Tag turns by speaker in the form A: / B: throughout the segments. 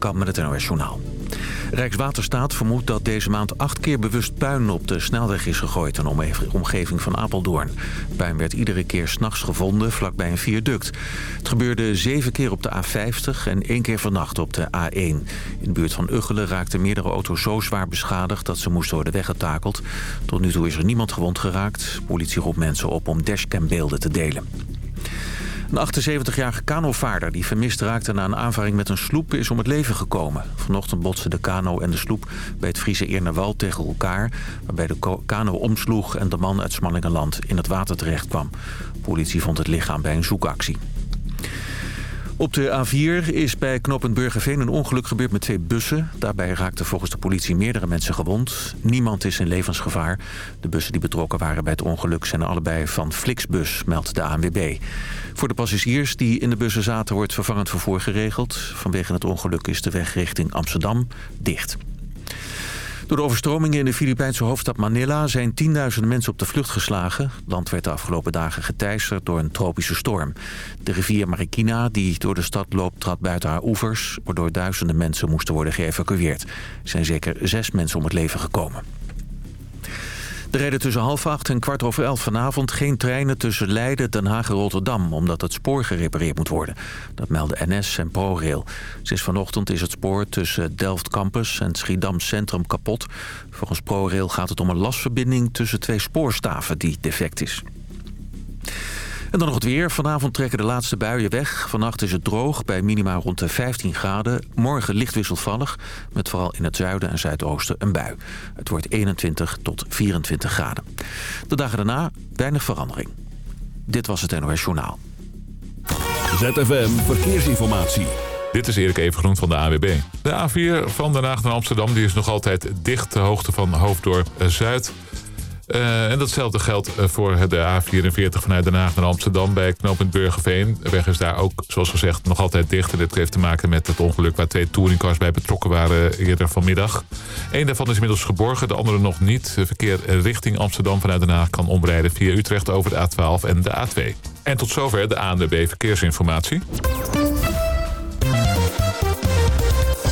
A: van met het NOS Journaal. Rijkswaterstaat vermoedt dat deze maand acht keer bewust puin op de snelweg is gegooid... in de omgeving van Apeldoorn. Puin werd iedere keer s'nachts gevonden vlakbij een viaduct. Het gebeurde zeven keer op de A50 en één keer vannacht op de A1. In de buurt van Uggelen raakten meerdere auto's zo zwaar beschadigd... dat ze moesten worden weggetakeld. Tot nu toe is er niemand gewond geraakt. Politie roept mensen op om dashcambeelden te delen. Een 78-jarige kanovaarder die vermist raakte na een aanvaring met een sloep is om het leven gekomen. Vanochtend botsten de kano en de sloep bij het Friese Eernewal tegen elkaar... waarbij de kano omsloeg en de man uit Smallingenland in het water terecht kwam. politie vond het lichaam bij een zoekactie. Op de A4 is bij knooppunt Burgerveen een ongeluk gebeurd met twee bussen. Daarbij raakten volgens de politie meerdere mensen gewond. Niemand is in levensgevaar. De bussen die betrokken waren bij het ongeluk zijn allebei van Flixbus, meldt de ANWB. Voor de passagiers die in de bussen zaten wordt vervangend vervoer geregeld. Vanwege het ongeluk is de weg richting Amsterdam dicht. Door de overstromingen in de Filipijnse hoofdstad Manila zijn tienduizenden mensen op de vlucht geslagen. Land werd de afgelopen dagen geteisterd door een tropische storm. De rivier Marikina, die door de stad loopt, trad buiten haar oevers... waardoor duizenden mensen moesten worden geëvacueerd. Er zijn zeker zes mensen om het leven gekomen. Er rijden tussen half acht en kwart over elf vanavond geen treinen tussen Leiden, Den Haag en Rotterdam... omdat het spoor gerepareerd moet worden. Dat melden NS en ProRail. Sinds vanochtend is het spoor tussen Delft Campus en Schiedam Centrum kapot. Volgens ProRail gaat het om een lasverbinding tussen twee spoorstaven die defect is. En dan nog het weer. Vanavond trekken de laatste buien weg. Vannacht is het droog bij minima rond de 15 graden. Morgen licht wisselvallig, met vooral in het zuiden en zuidoosten een bui. Het wordt 21 tot 24 graden. De dagen daarna weinig verandering. Dit was het NOS Journaal.
B: ZFM Verkeersinformatie.
C: Dit is Erik Evengroen van de AWB. De A4 van Den Haag naar Amsterdam die is nog altijd dicht... de hoogte van Hoofddorp Zuid... Uh, en datzelfde geldt eh, voor de A44 vanuit Den Haag naar Amsterdam bij knooppunt Burgerveen. De weg is daar ook, zoals gezegd, nog altijd dicht. En dit heeft te maken met het ongeluk waar twee touringcars bij betrokken waren eerder vanmiddag. Eén daarvan is inmiddels geborgen, de andere nog niet. Verkeer richting Amsterdam vanuit Den Haag kan omrijden via Utrecht over de A12 en de A2. En tot zover de ANWB Verkeersinformatie.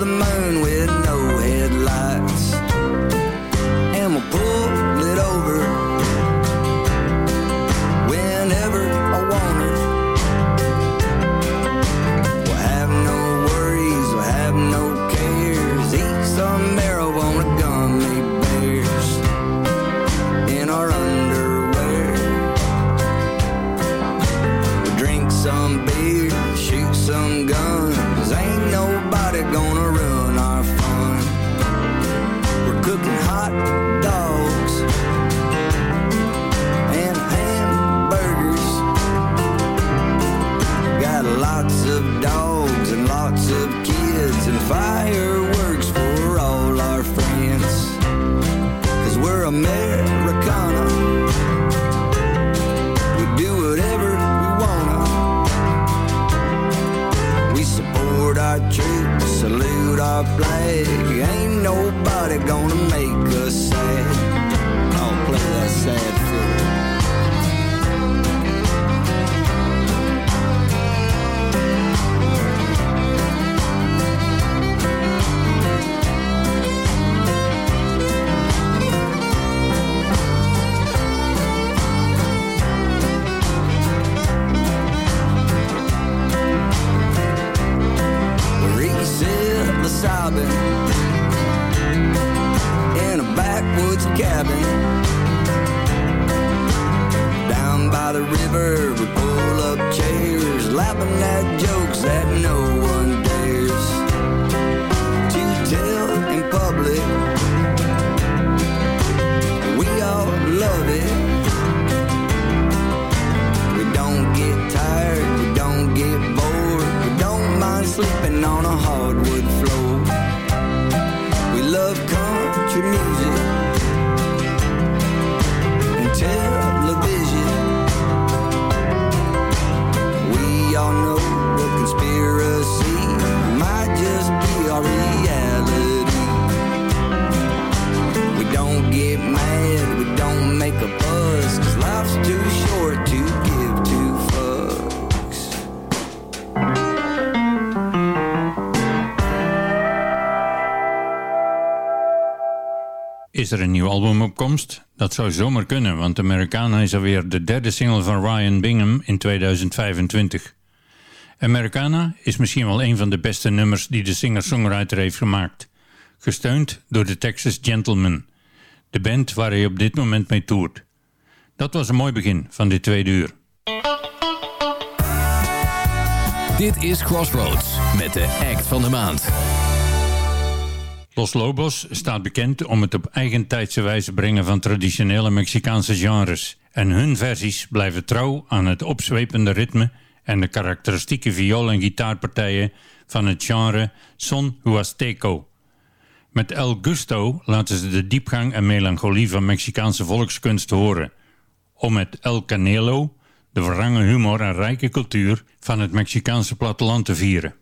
D: nobody gonna run psilocybin
E: album op komst? Dat zou zomaar kunnen, want Americana is alweer de derde single van Ryan Bingham in 2025. Americana is misschien wel een van de beste nummers die de singer-songwriter heeft gemaakt. Gesteund door de Texas Gentlemen, de band waar hij op dit moment mee toert. Dat was een mooi begin van dit tweede uur.
F: Dit is Crossroads met de act van de maand.
E: Los Lobos staat bekend om het op eigentijdse wijze brengen van traditionele Mexicaanse genres. En hun versies blijven trouw aan het opzwepende ritme en de karakteristieke viool- en gitaarpartijen van het genre son huasteco. Met El Gusto laten ze de diepgang en melancholie van Mexicaanse volkskunst horen. Om met El Canelo de verrangen humor en rijke cultuur van het Mexicaanse platteland te vieren.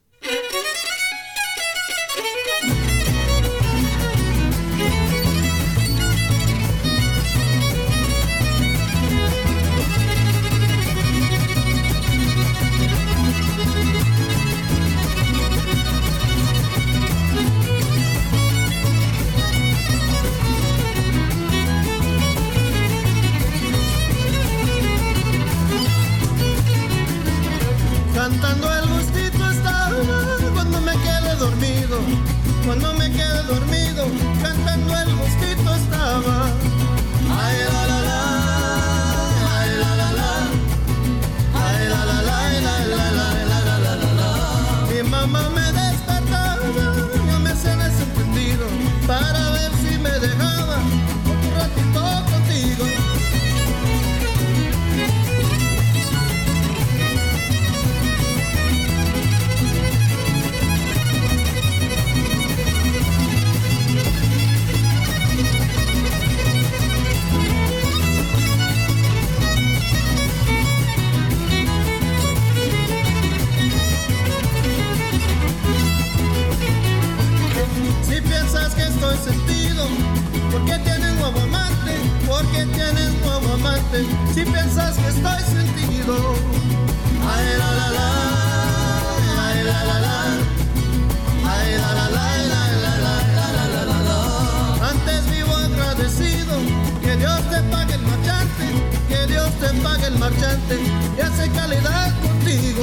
G: El marchante y hace calidad contigo.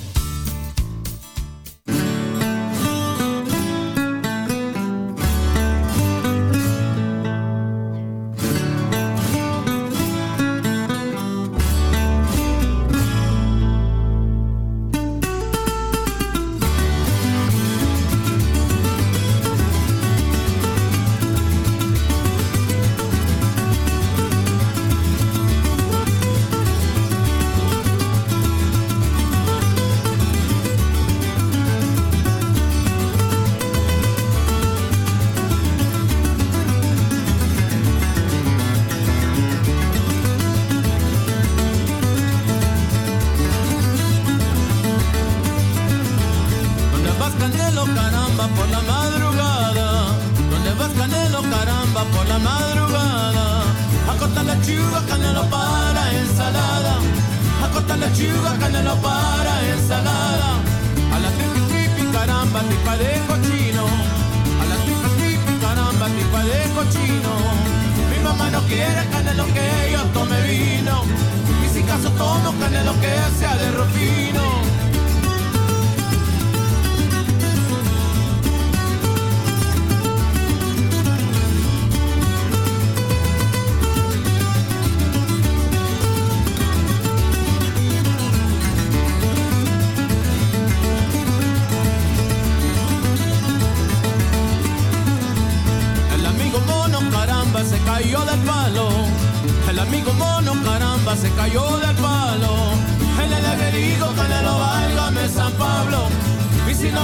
H: Cortar la chuva Canelo para ensalada. A la tripi tripi caramba tipa de cochino. A la tripi tripi caramba tipa de cochino. Mi mamá no quiere Canelo que yo tome vino. Y si caso tomo Canelo que sea de rufino.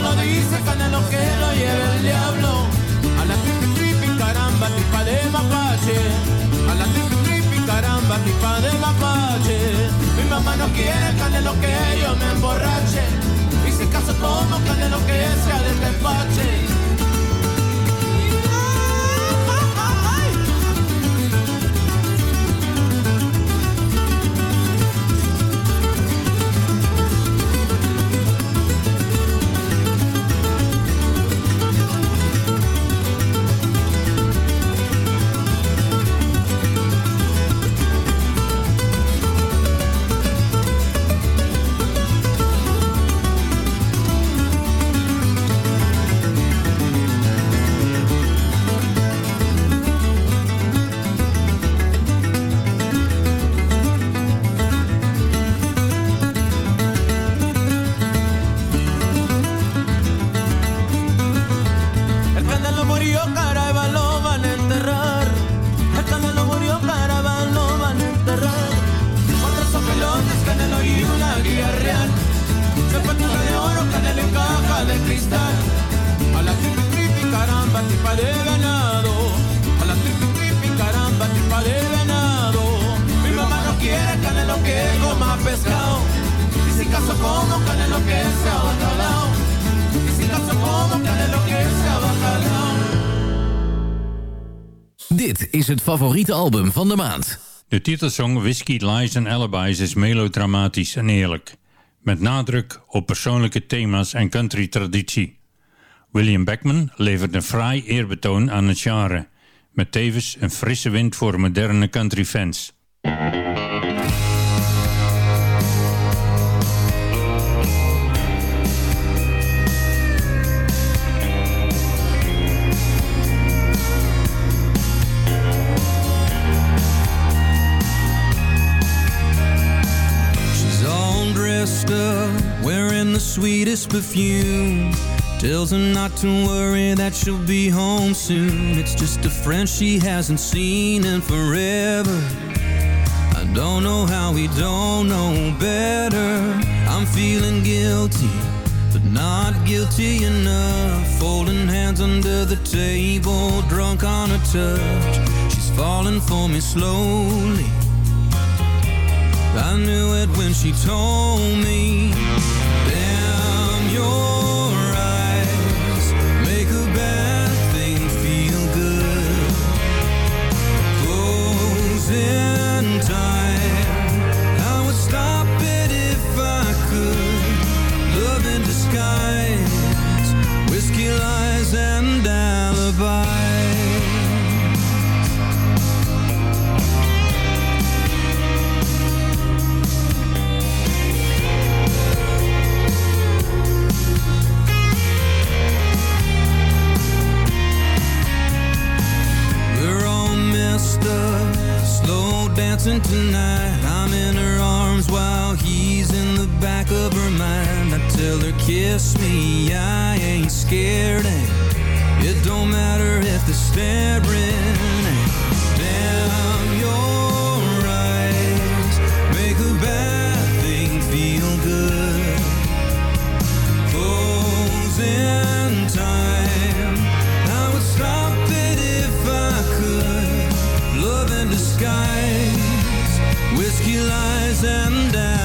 H: Lo dice Canelo que lo lleve el diablo. A la tripi tripi caramba tipa de mapache. A la tripi tripi caramba tipa de mapache. Mi mamá no quiere Canelo que yo me emborrache. Y si caso tomo Canelo que sea del despache.
F: Is het favoriete album van de maand.
E: De titelsong Whiskey, Lies and Alibis is melodramatisch en eerlijk. Met nadruk op persoonlijke thema's en country traditie. William Beckman levert een fraai eerbetoon aan het genre. Met tevens een frisse wind voor moderne country fans.
I: The sweetest perfume. Tells her not to worry that she'll be home soon. It's just a friend she hasn't seen in forever. I don't know how we don't know better. I'm feeling guilty, but not guilty enough. Folding hands under the table, drunk on her touch. She's falling for me slowly. I knew it when she told me. Closing time, dancing tonight. I'm in her arms while he's in the back of her mind. I tell her, kiss me, I ain't scared. It don't matter if they're staring. Damn your eyes make a bad thing feel good. Frozen lies and alibis.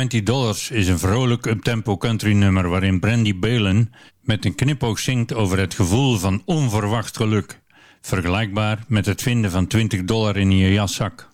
E: $20 Dollars is een vrolijk uptempo country nummer waarin Brandy Balen met een knipoog zingt over het gevoel van onverwacht geluk. Vergelijkbaar met het vinden van 20 dollar in je jaszak.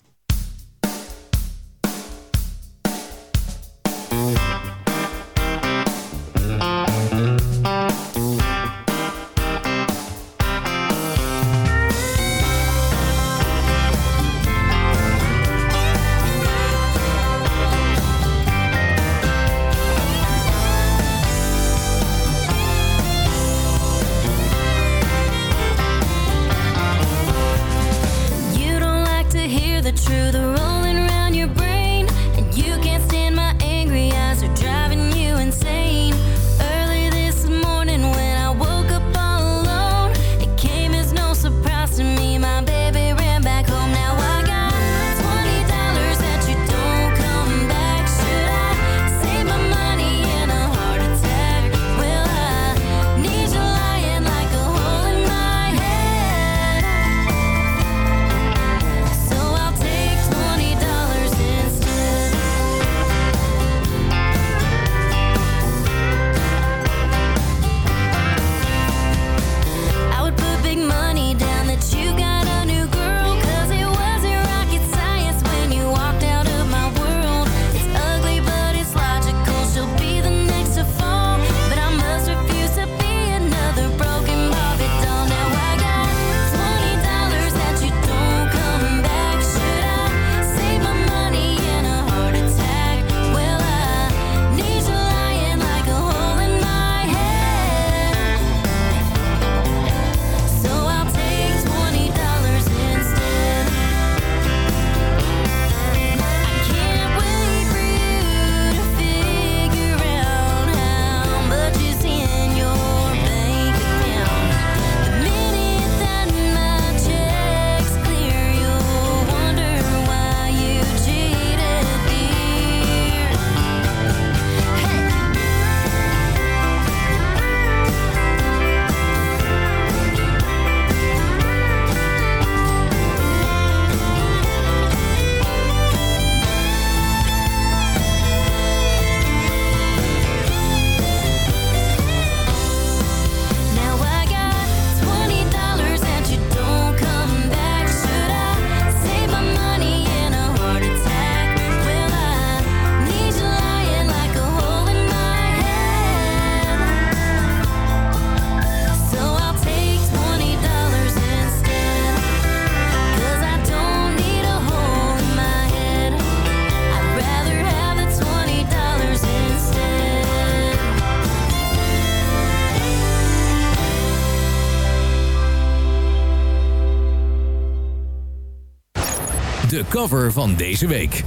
F: Cover van deze week.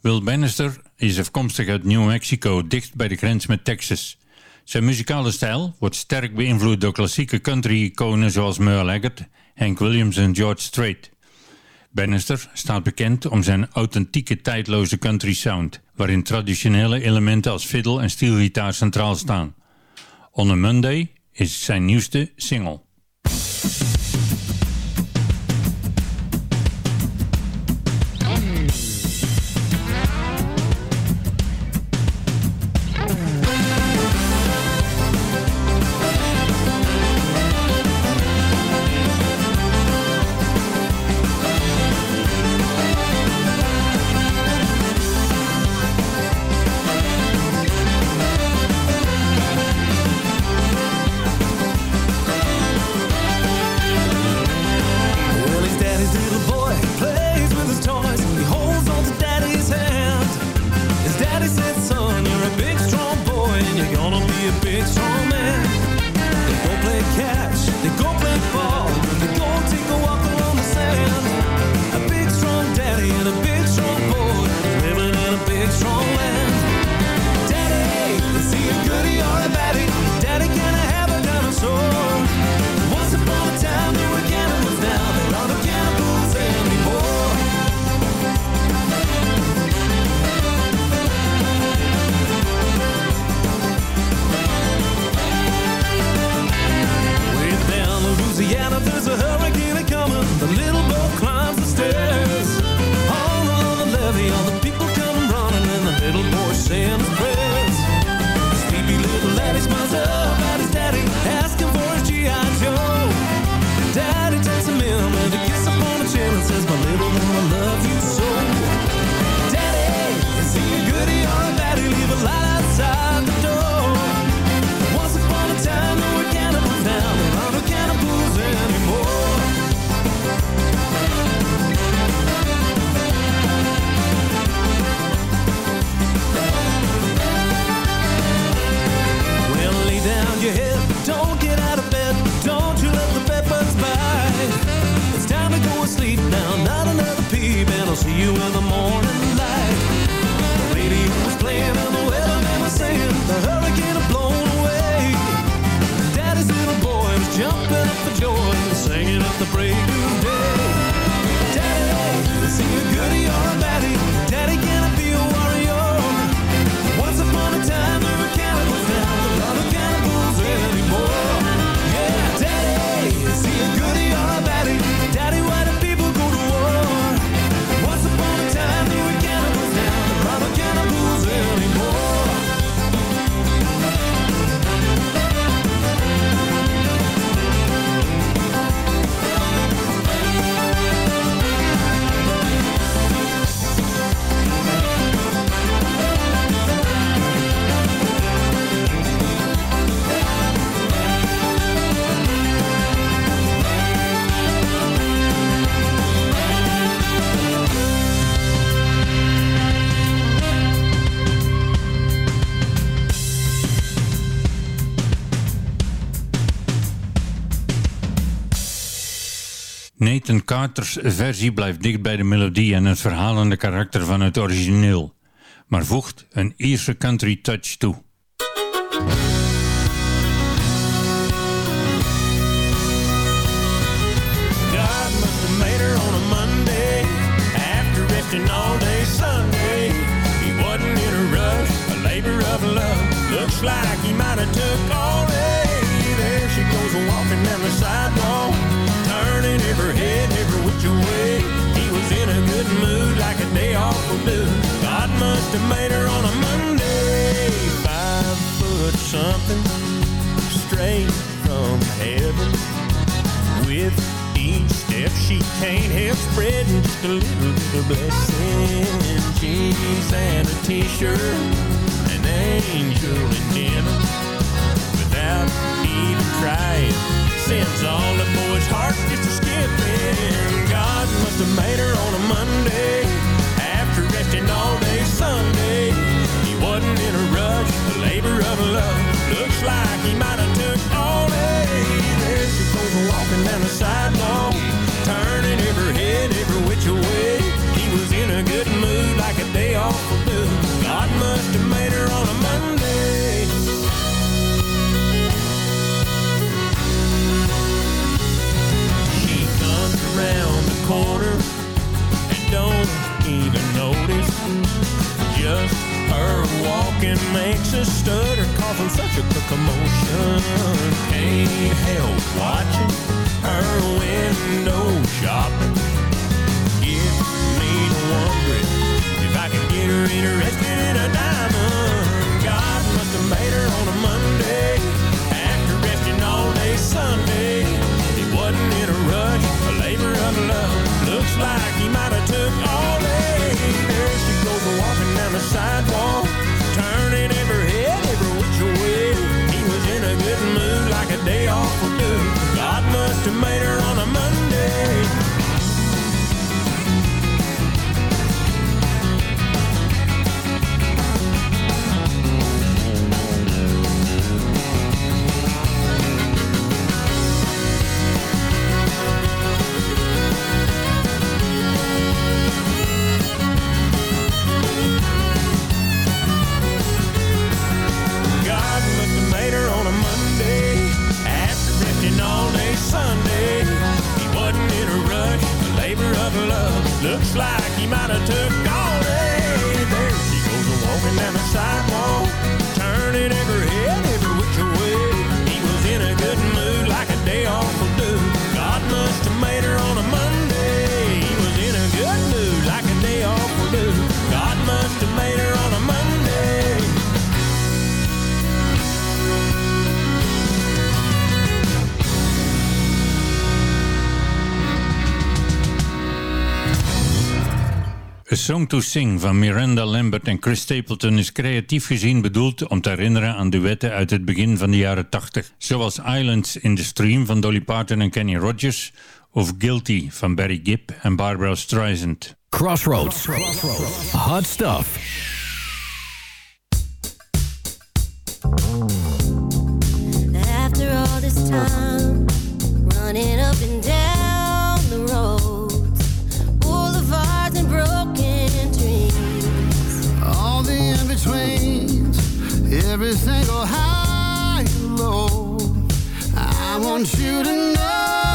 I: Will Bannister is afkomstig uit New Mexico, dicht bij de grens met Texas. Zijn muzikale stijl wordt sterk beïnvloed door klassieke country-iconen zoals Merle Haggard, Hank Williams en George Strait. Bannister staat bekend om zijn authentieke tijdloze country sound, waarin traditionele elementen als fiddle en steelgitaar centraal staan. On a Monday is zijn nieuwste single. Ethan Carter's versie blijft dicht bij de melodie en het verhalende karakter van het origineel, maar voegt een Ierse country touch toe.
J: like he might have took all every which way. He was in a good mood like a day off will do. God must have made her on a Monday, five foot something, straight from heaven with each step she can't help spreading just a little bit of blessing. Jeans and a t-shirt, an angel in denim. Without even trying, sends all the boys' hearts just a skipping. God must have made her on a Monday after resting all day Sunday. He wasn't in a rush, a labor of love. Looks like he might have took all day. There she goes walking down the sidewalk, talking makes us stutter, causing such a commotion. Can't help watching her window shopping. Get me to wondering if I can get her in for. God must have made her Looks like he might have took A
E: Song to Sing van Miranda Lambert en Chris Stapleton is creatief gezien bedoeld om te herinneren aan duetten uit het begin van de jaren 80, zoals Islands in the Stream van Dolly Parton en Kenny Rogers of Guilty van Barry Gibb en Barbara Streisand.
F: Crossroads. Hot stuff.
K: After all this time, running up and
L: every single high and low. I want you to
K: know.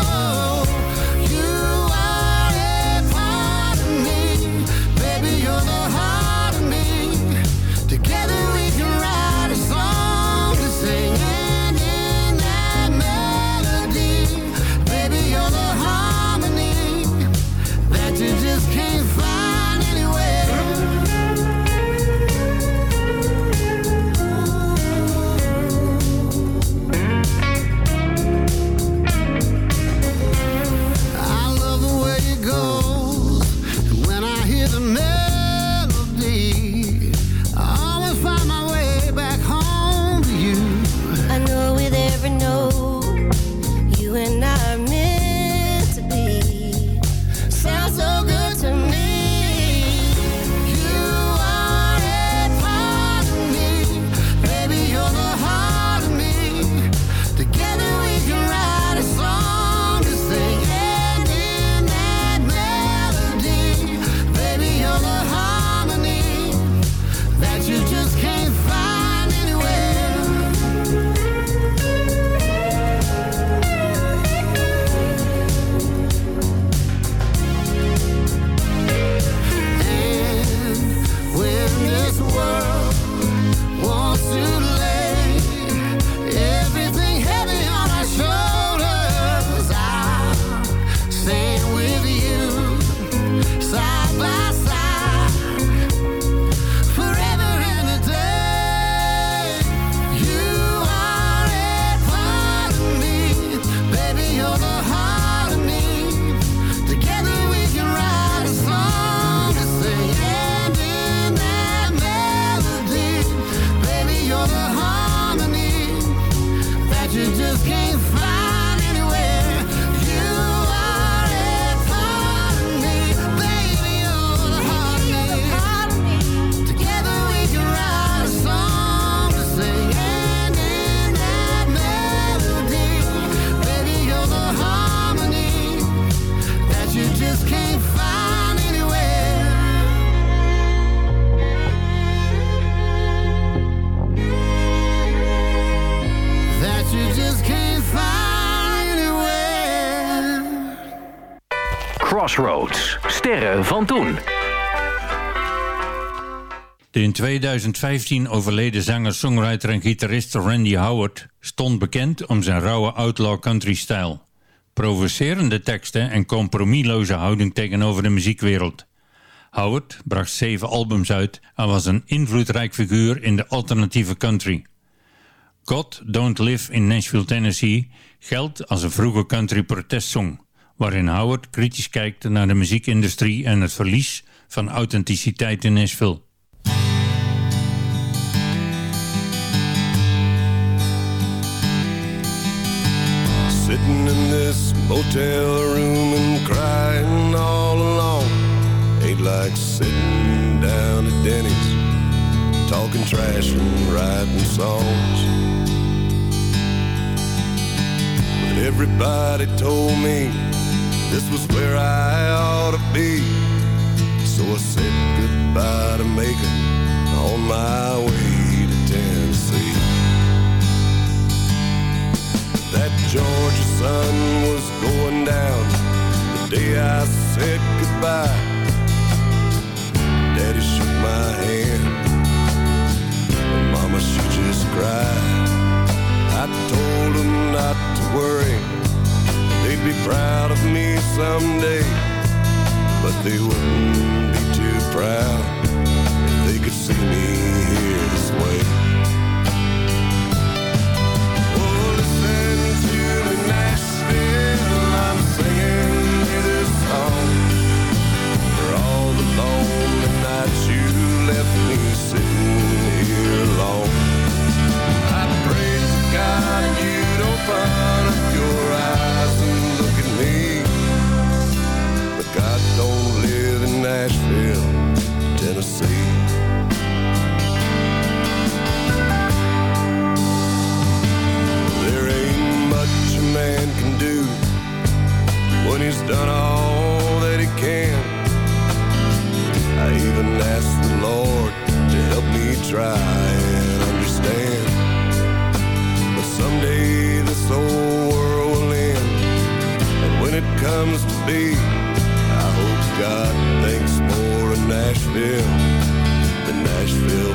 E: 2015 overleden zanger, songwriter en gitarist Randy Howard stond bekend om zijn rauwe outlaw country stijl. Provocerende teksten en compromisloze houding tegenover de muziekwereld. Howard bracht zeven albums uit en was een invloedrijk figuur in de alternatieve country. God Don't Live in Nashville, Tennessee geldt als een vroege country protestsong, waarin Howard kritisch kijkt naar de muziekindustrie en het verlies van authenticiteit in Nashville.
M: This motel room and crying all alone. Ain't like sitting down at Denny's Talking trash and writing songs. But everybody told me This was where I ought to be. So I said goodbye to Macon On my way Georgia sun was going down the day I said goodbye. Daddy shook my hand, and Mama she just cried. I told them not to worry, they'd be proud of me someday, but they wouldn't be too proud if they could see me here this way. God you'd open up your eyes and look at me, but God don't live in Nashville, Tennessee. There ain't much a man can do when he's done all that he can. I even the Lord to help me try someday this old world will end, and when it comes to be, I hope God thinks more of Nashville than Nashville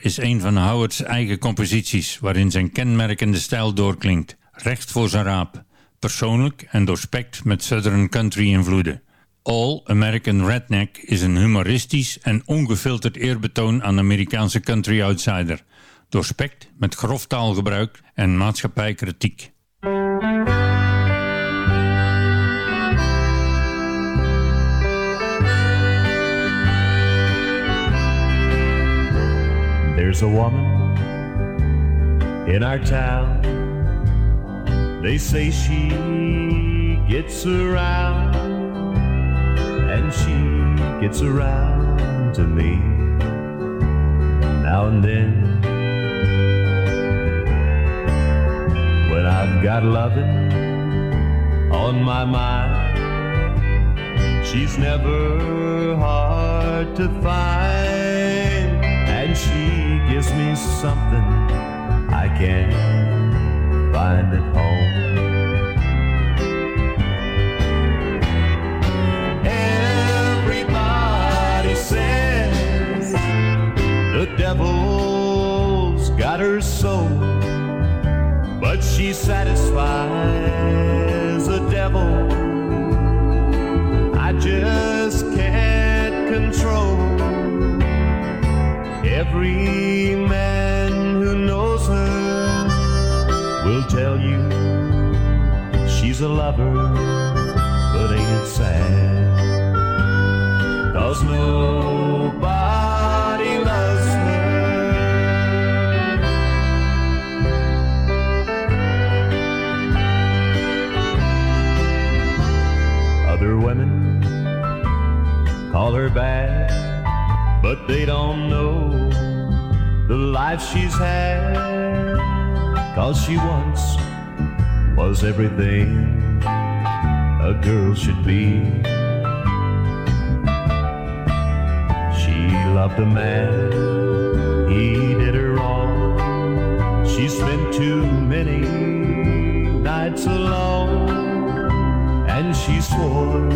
E: Is een van Howard's eigen composities... waarin zijn kenmerkende stijl doorklinkt. Recht voor zijn raap. Persoonlijk en doorspekt met Southern country invloeden. All American Redneck is een humoristisch en ongefilterd eerbetoon aan de Amerikaanse country outsider. Doorspekt met grof taalgebruik en maatschappijkritiek.
N: There's a woman in our town. They say she gets around, and she gets around to me now and then. When I've got loving on my mind, she's never hard to find, gives me something I can find at home. Everybody says the devil's got her soul, but she satisfies the devil. I just can't control every she's a lover, but ain't it sad? Cause nobody loves her. Other women call her bad, but they don't know the life she's had. Cause she once was everything a girl should be. She loved a man, he did her wrong. She spent too many nights alone, and she swore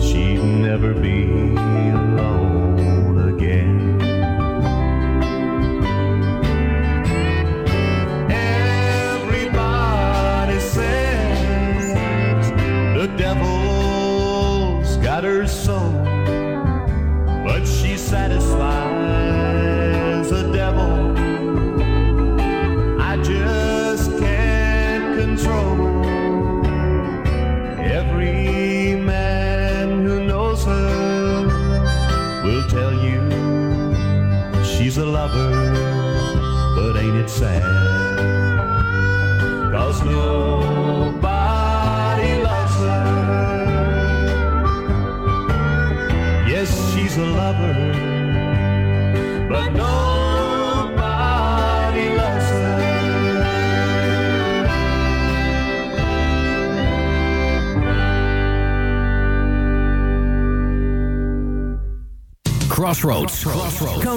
N: she'd never be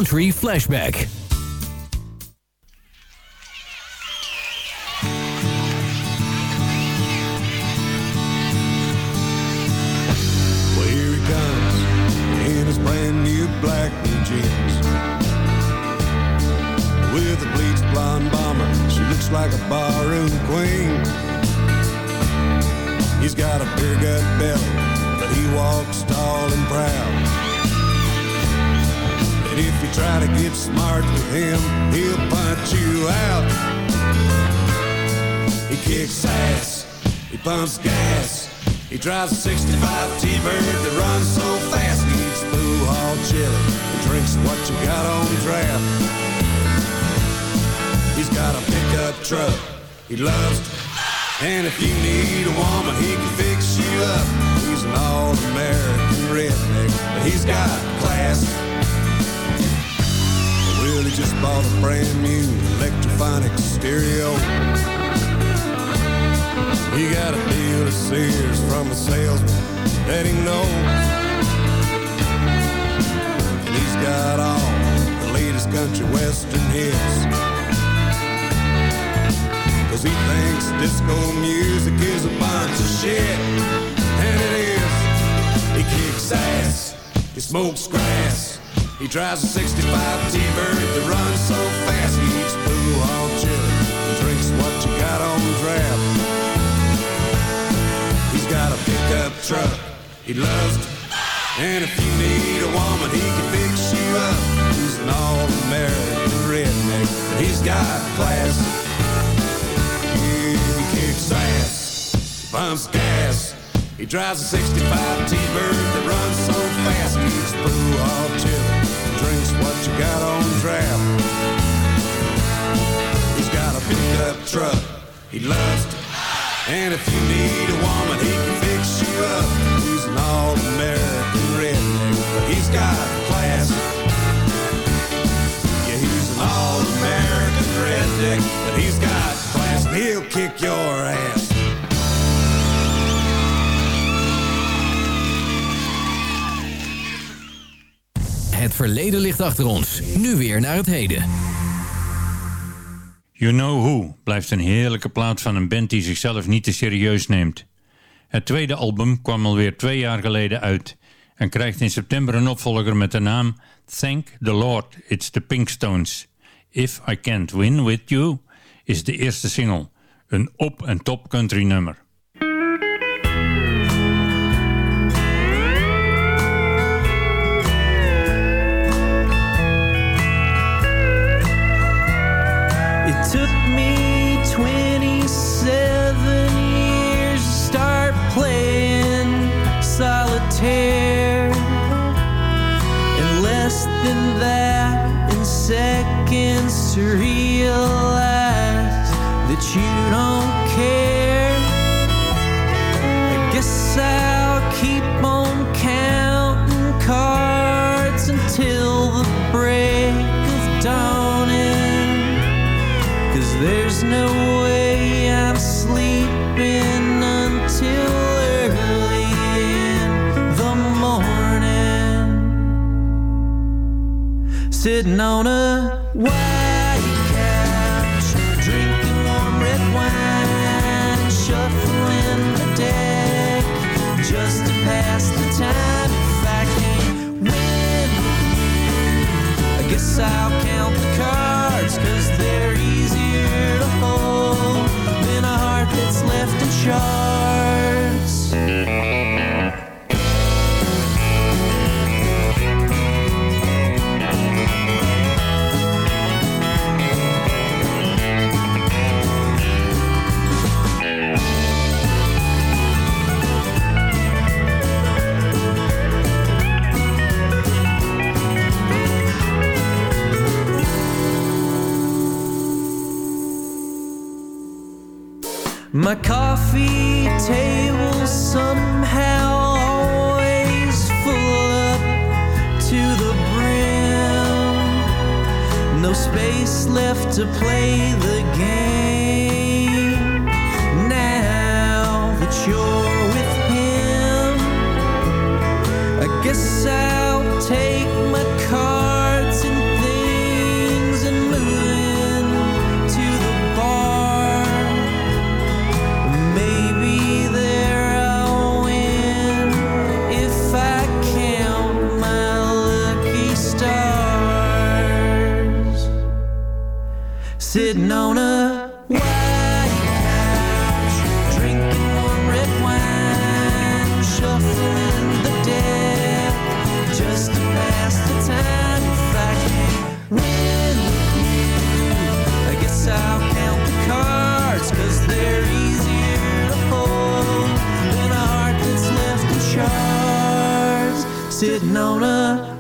F: Country Flashback.
M: 65 T-Bird that runs so fast. Eats blue hall chili drinks what you got on draft. He's got a pickup truck he loves to. And if you need a woman, he can fix you up. He's an all-American redneck, but he's got class. Well, he just bought a brand new electrophonic stereo. He got a deal of Sears from a salesman that he knows. And he's got all the latest country western hits. Cause he thinks disco music is a bunch of shit. And it is. He kicks ass. He smokes grass. He drives a 65 T-Bird that runs so fast. He eats blue all chili and drinks what you got on the draft. Pickup truck he loves to. And if you need a woman, he can fix you up. He's an all-American redneck, but he's got class. He kicks ass, pumps gas. He drives a 65 T-Bird that runs so fast. He eats blue all chili drinks what you got on draft. He's got a pickup truck he loves to. And if you need a woman, he can fix up. He's an all-American redneck, but he's got class. Yeah, he's an all-American redneck, but he's got class. And he'll kick your ass.
F: Het verleden ligt achter ons. Nu weer naar het heden.
E: You Know Who blijft een heerlijke plaat van een band die zichzelf niet te serieus neemt. Het tweede album kwam alweer twee jaar geleden uit en krijgt in september een opvolger met de naam Thank the Lord It's the Pinkstones. If I Can't Win With You is de eerste single, een op- en top country nummer.
I: To realize that you don't care. I guess I'll keep on counting cards until the break of dawning. Cause there's no way I'm sleeping until early in the morning. Sitting on a I'll count the they're easier to hold than a heart that's left in shards. My coffee table somehow always full up to the brim. No space left to play the game. Now that you're with him, I guess I'll take my cards Sitting on a couch, drinking red wine, shuffling the deck just to pass the time. If I can't win with you, I guess I'll count the cards, cause they're easier to than a heart that's left in shards. Sitting on a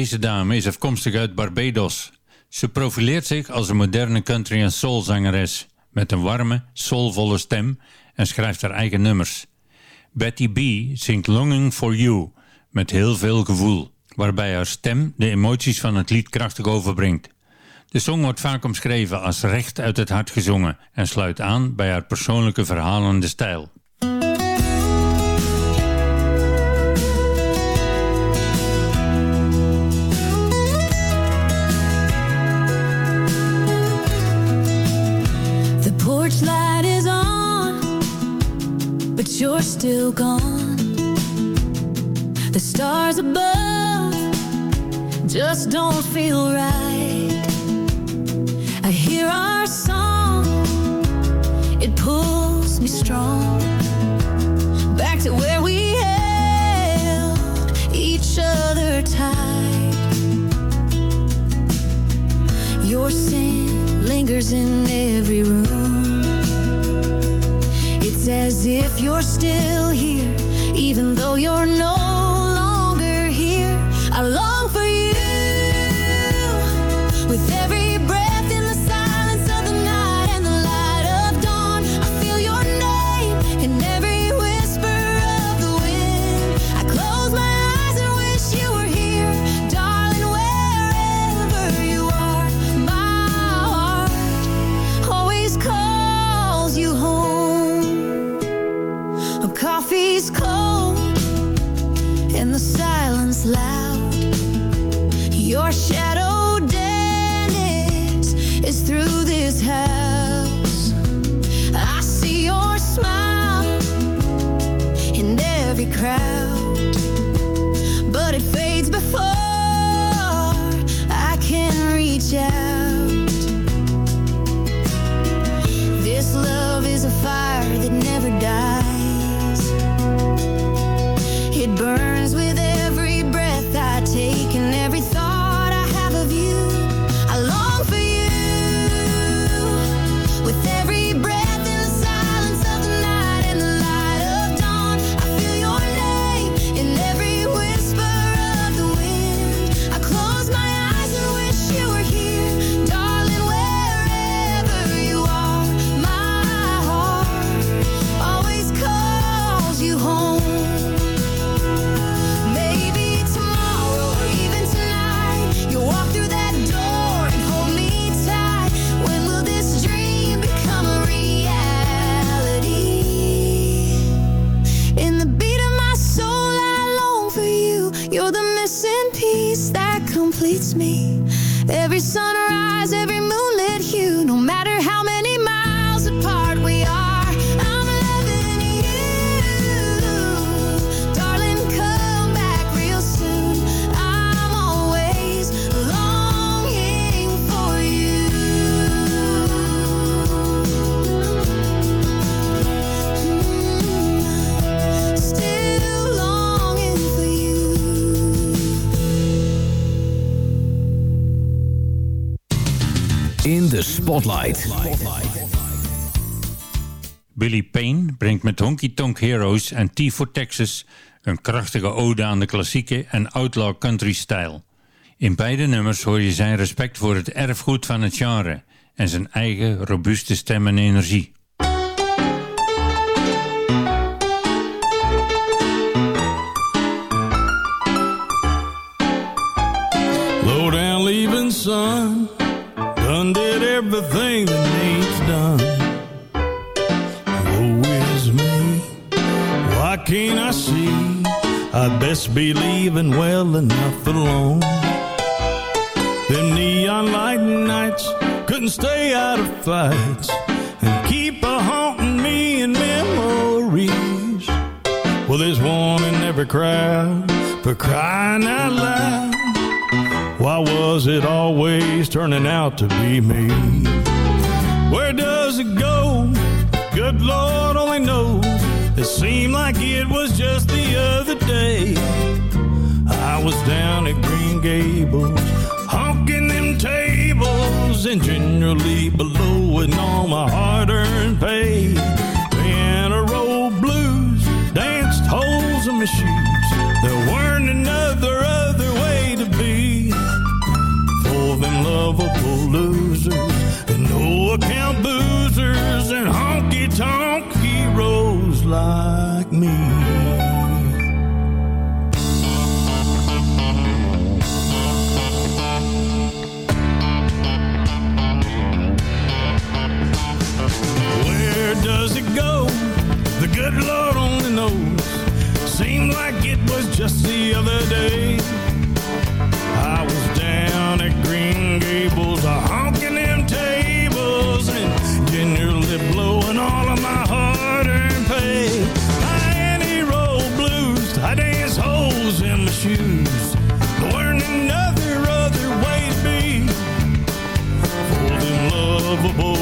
E: Deze dame is afkomstig uit Barbados. Ze profileert zich als een moderne country- en soulzangeres met een warme, soulvolle stem en schrijft haar eigen nummers. Betty B zingt Longing for You met heel veel gevoel, waarbij haar stem de emoties van het lied krachtig overbrengt. De song wordt vaak omschreven als recht uit het hart gezongen en sluit aan bij haar persoonlijke verhalende stijl.
O: You're still gone. The stars above just don't feel right. I hear our song, it pulls me strong back to where we held each other tight. Your sin lingers in every room. If you're still here, even though you're no burns with
E: Billy Payne brengt met Honky Tonk Heroes en T for Texas een krachtige ode aan de klassieke en outlaw country stijl. In beide nummers hoor je zijn respect voor het erfgoed van het genre en zijn eigen robuuste stem en energie.
P: Everything that needs done. Woe is me, why can't I see? I'd best be leaving well enough alone. Them neon light nights couldn't stay out of fights and keep a haunting me in memories. Well, there's one in every crowd for crying out loud. Why was it always turning out to be me? Where does it go? Good Lord only knows. It seemed like it was just the other day. I was down at Green Gables, honking them tables, and generally blowing all my hard-earned pay. Piano roll blues, danced holes in my shoes. No account boozers and honky tonk heroes like me. Where does it go? The good Lord only knows. Seemed like it was just the other day. Them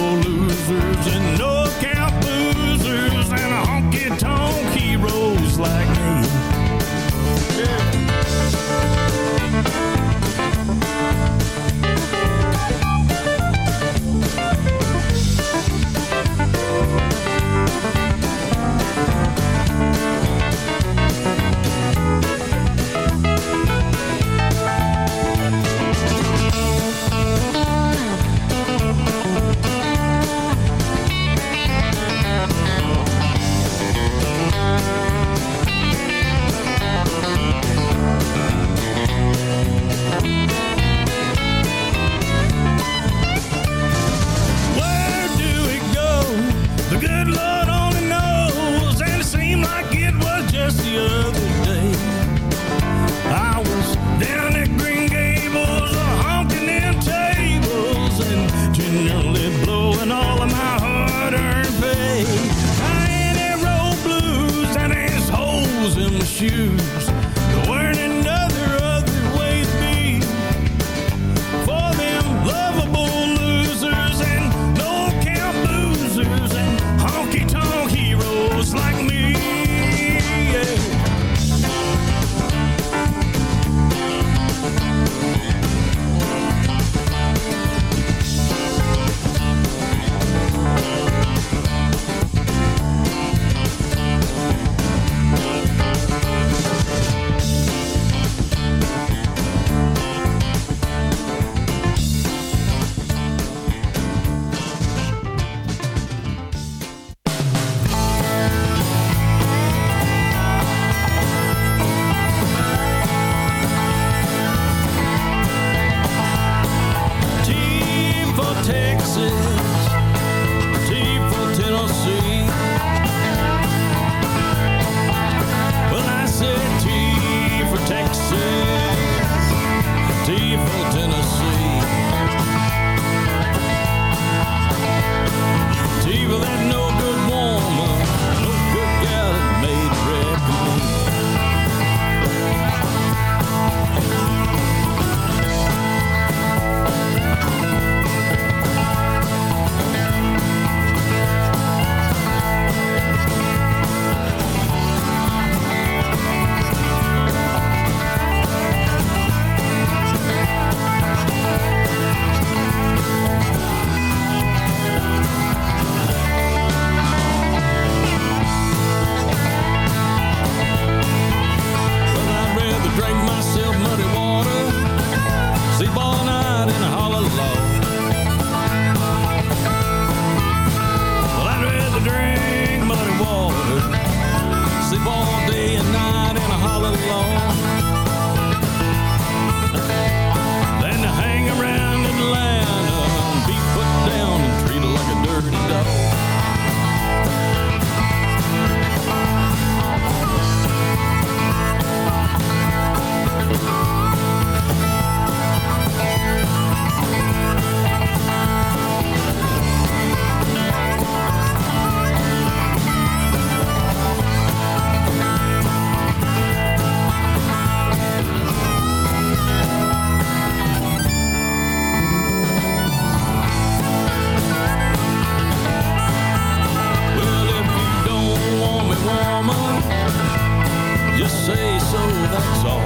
P: Just say so, that's all.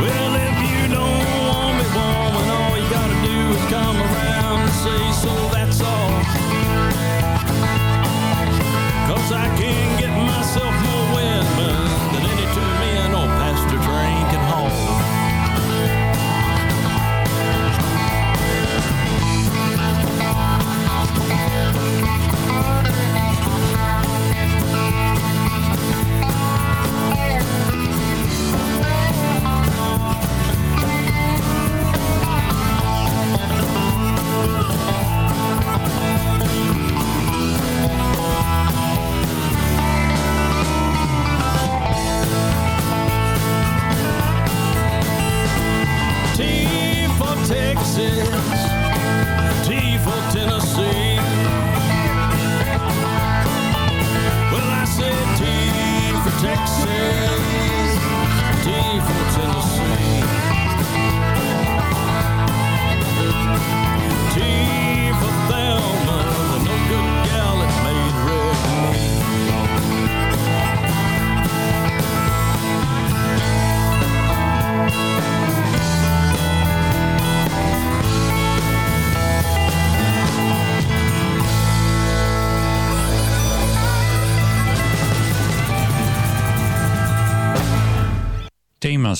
P: Well, if you don't want me, woman, all you gotta do is come around and say so.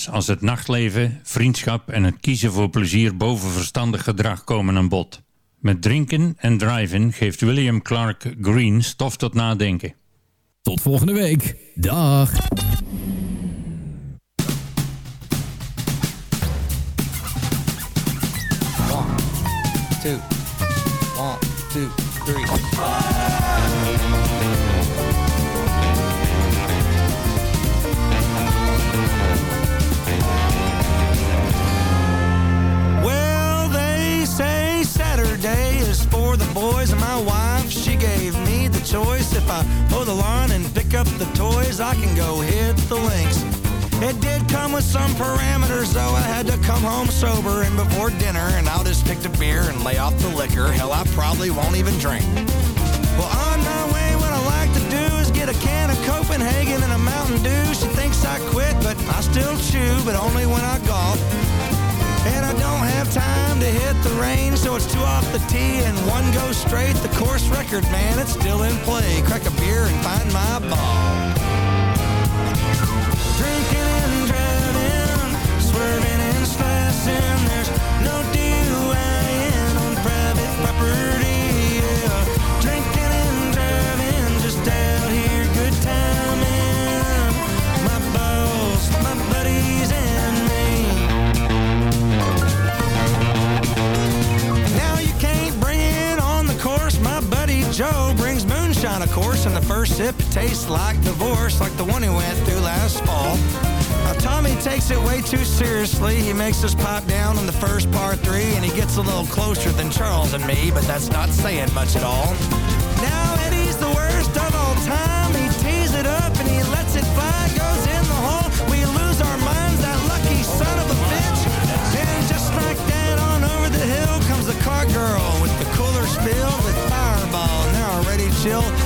E: Thema's als het nachtleven, vriendschap en het kiezen voor plezier boven verstandig gedrag komen aan bod. Met drinken en driven geeft William Clark Green stof tot nadenken.
F: Tot volgende week. Dag.
Q: One, two, one, two, three.
R: For the boys, and my wife, she gave me the choice. If I mow the lawn and pick up the toys, I can go hit the links. It did come with some parameters, though. I had to come home sober and before dinner, and I'll just pick the beer and lay off the liquor. Hell, I probably won't even drink. Well, on my way, what I like to do is get a can of Copenhagen and a Mountain Dew. She thinks I quit, but I still chew, but only when I golf. And I don't have time to hit the range, so it's two off the tee and one goes straight. The course record, man, it's still in play. Crack a beer and find my ball. Joe brings moonshine, of course, and the first sip tastes like divorce, like the one he went through last fall. Now Tommy takes it way too seriously. He makes us pop down on the first par three, and he gets a little closer than Charles and me, but that's not saying much at all. Now Eddie's the worst of all time. He tees it up and he lets it fly, goes in the hole. We lose our minds, that lucky son of a bitch. And just like that, on over the hill comes the car girl with the cooler filled chill,